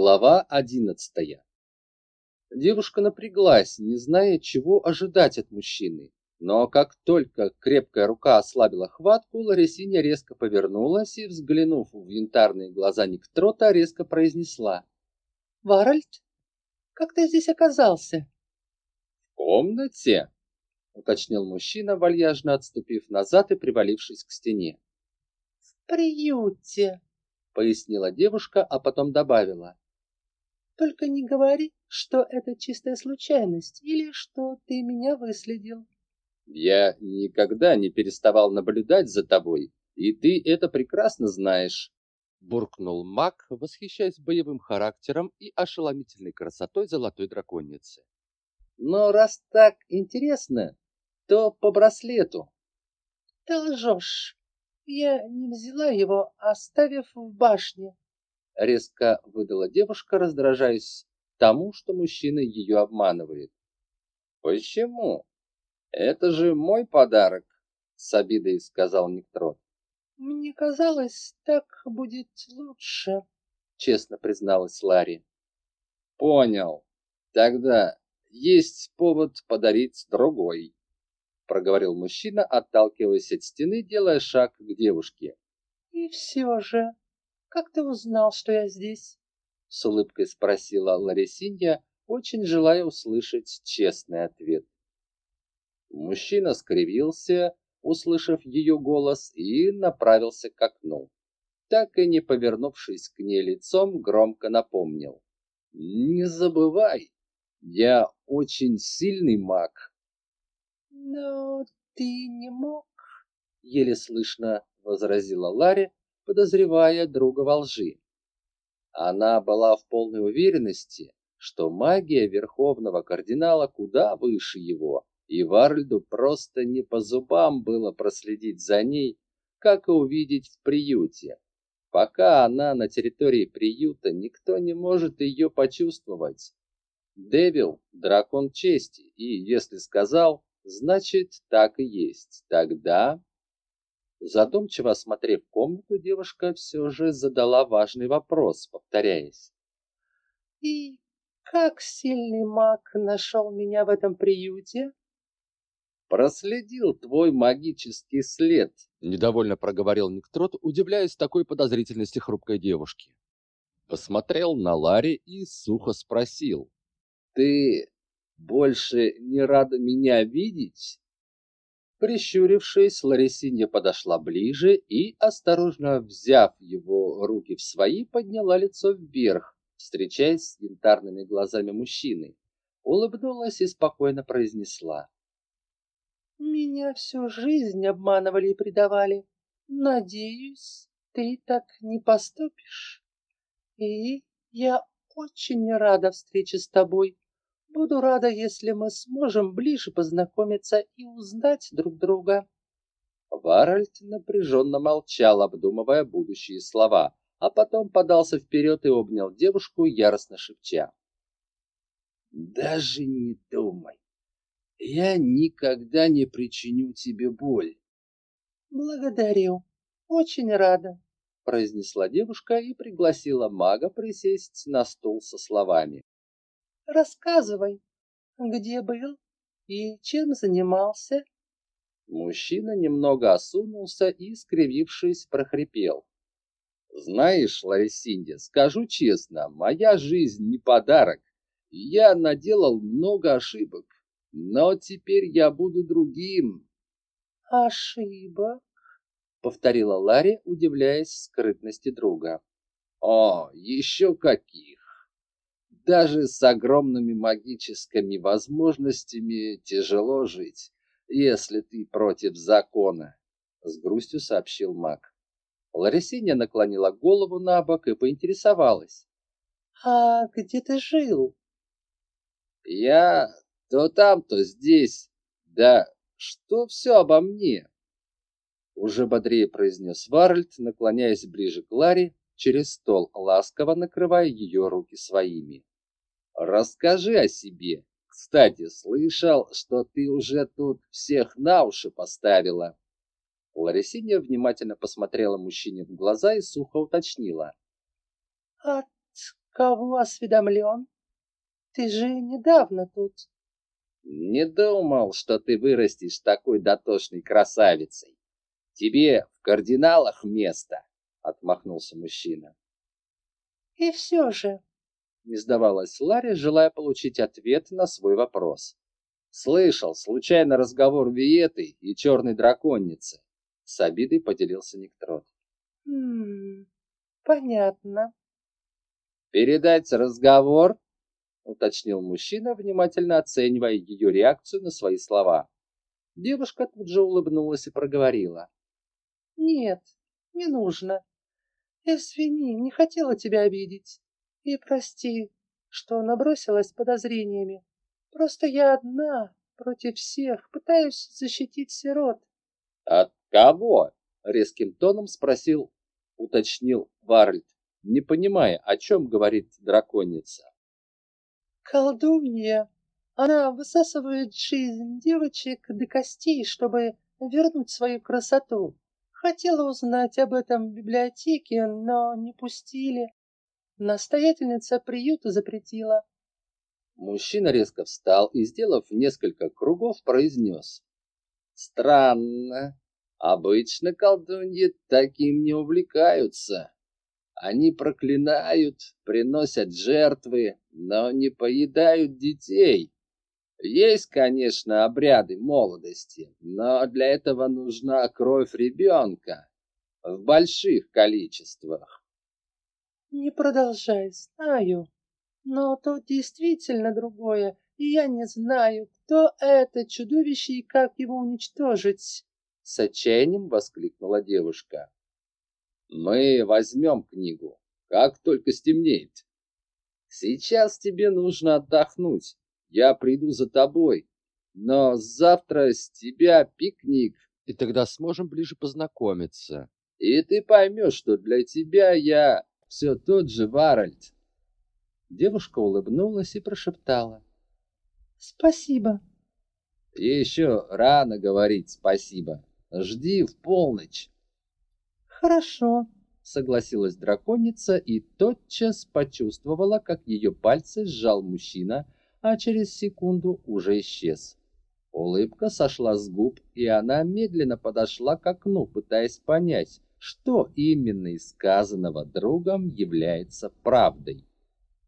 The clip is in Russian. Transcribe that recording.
Глава одиннадцатая. Девушка напряглась, не зная, чего ожидать от мужчины. Но как только крепкая рука ослабила хватку, Ларисинья резко повернулась и, взглянув в янтарные глаза Никтрота, резко произнесла. «Варальд, как ты здесь оказался?» «В комнате», — уточнил мужчина, вальяжно отступив назад и привалившись к стене. «В приюте», пояснила девушка, а потом добавила. Только не говори, что это чистая случайность или что ты меня выследил. Я никогда не переставал наблюдать за тобой, и ты это прекрасно знаешь. Буркнул маг, восхищаясь боевым характером и ошеломительной красотой золотой драконицы. Но раз так интересно, то по браслету. Ты лжешь. Я не взяла его, оставив в башне. Резко выдала девушка, раздражаясь тому, что мужчина ее обманывает. Почему? Это же мой подарок, с обидой сказал Никтрот. Мне казалось, так будет лучше, честно призналась Ларри. Понял. Тогда есть повод подарить другой проговорил мужчина, отталкиваясь от стены, делая шаг к девушке. И все же, как ты узнал, что я здесь? С улыбкой спросила Ларисинья, очень желая услышать честный ответ. Мужчина скривился, услышав ее голос, и направился к окну. Так и не повернувшись к ней лицом, громко напомнил. «Не забывай, я очень сильный маг, «Но ты не мог...» — еле слышно возразила Ларри, подозревая друга во лжи. Она была в полной уверенности, что магия Верховного Кардинала куда выше его, и Варльду просто не по зубам было проследить за ней, как и увидеть в приюте. Пока она на территории приюта, никто не может ее почувствовать. Девил — дракон чести, и, если сказал, Значит, так и есть. Тогда, задумчиво осмотрев комнату, девушка все же задала важный вопрос, повторяясь. И как сильный маг нашел меня в этом приюте? Проследил твой магический след, недовольно проговорил Никтрот, удивляясь такой подозрительности хрупкой девушки. Посмотрел на Лари и сухо спросил: "Ты больше не рада меня видеть?» Прищурившись, Ларисинья подошла ближе и, осторожно взяв его руки в свои, подняла лицо вверх, встречаясь с янтарными глазами мужчины. Улыбнулась и спокойно произнесла. «Меня всю жизнь обманывали и предавали. Надеюсь, ты так не поступишь. И я очень рада встрече с тобой. Буду рада, если мы сможем ближе познакомиться и узнать друг друга. Варальд напряженно молчал, обдумывая будущие слова, а потом подался вперед и обнял девушку, яростно шепча. «Даже не думай. Я никогда не причиню тебе боль». «Благодарю. Очень рада», — произнесла девушка и пригласила мага присесть на стул со словами. Рассказывай, где был и чем занимался?» Мужчина немного осунулся и, скривившись, прохрипел. «Знаешь, Ларисинья, скажу честно, моя жизнь не подарок, я наделал много ошибок, но теперь я буду другим». «Ошибок?» — повторила Ларри, удивляясь скрытности друга. «О, еще каких! Даже с огромными магическими возможностями тяжело жить, если ты против закона, с грустью сообщил маг. Ларисиня наклонила голову на бок и поинтересовалась. «А где ты жил?» «Я то там, то здесь. Да что все обо мне?» Уже бодрее произнес Варльд, наклоняясь ближе к Ларе, через стол, ласково накрывая ее руки своими. Расскажи о себе. Кстати, слышал, что ты уже тут всех на уши поставила. Ларисинья внимательно посмотрела мужчине в глаза и сухо уточнила. От кого осведомлен? Ты же недавно тут. Не думал, что ты вырастешь такой дотошной красавицей. Тебе в кардиналах место, отмахнулся мужчина. И все же, не сдавалась Ларри, желая получить ответ на свой вопрос. Слышал случайно разговор Виеты и черной драконицы. С обидой поделился Никтрот. Хм, понятно. Передать разговор? Уточнил мужчина, внимательно оценивая ее реакцию на свои слова. Девушка тут же улыбнулась и проговорила. Нет, не нужно. Извини, не хотела тебя обидеть. И прости, что набросилась подозрениями. Просто я одна, против всех, пытаюсь защитить сирот. От кого? Резким тоном спросил, уточнил Варльд, не понимая, о чем говорит драконица. Колдунья. Она высасывает жизнь девочек до костей, чтобы вернуть свою красоту. Хотела узнать об этом в библиотеке, но не пустили. Настоятельница приюта запретила. Мужчина резко встал и, сделав несколько кругов, произнес. Странно. Обычно колдуньи таким не увлекаются. Они проклинают, приносят жертвы, но не поедают детей. Есть, конечно, обряды молодости, но для этого нужна кровь ребенка в больших количествах. Не продолжай, знаю. Но то действительно другое, и я не знаю, кто это чудовище и как его уничтожить. С отчаянием воскликнула девушка. Мы возьмем книгу, как только стемнеет. Сейчас тебе нужно отдохнуть. Я приду за тобой. Но завтра с тебя пикник, и тогда сможем ближе познакомиться. И ты поймешь, что для тебя я все тот же Варальд. Девушка улыбнулась и прошептала. Спасибо. Еще рано говорить спасибо. Жди в полночь. Хорошо, согласилась драконица и тотчас почувствовала, как ее пальцы сжал мужчина, а через секунду уже исчез. Улыбка сошла с губ, и она медленно подошла к окну, пытаясь понять, что именно из сказанного другом является правдой.